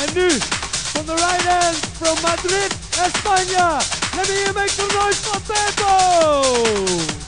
And nu, from the right hand, from Madrid, España, let me hear make some noise for Pedro!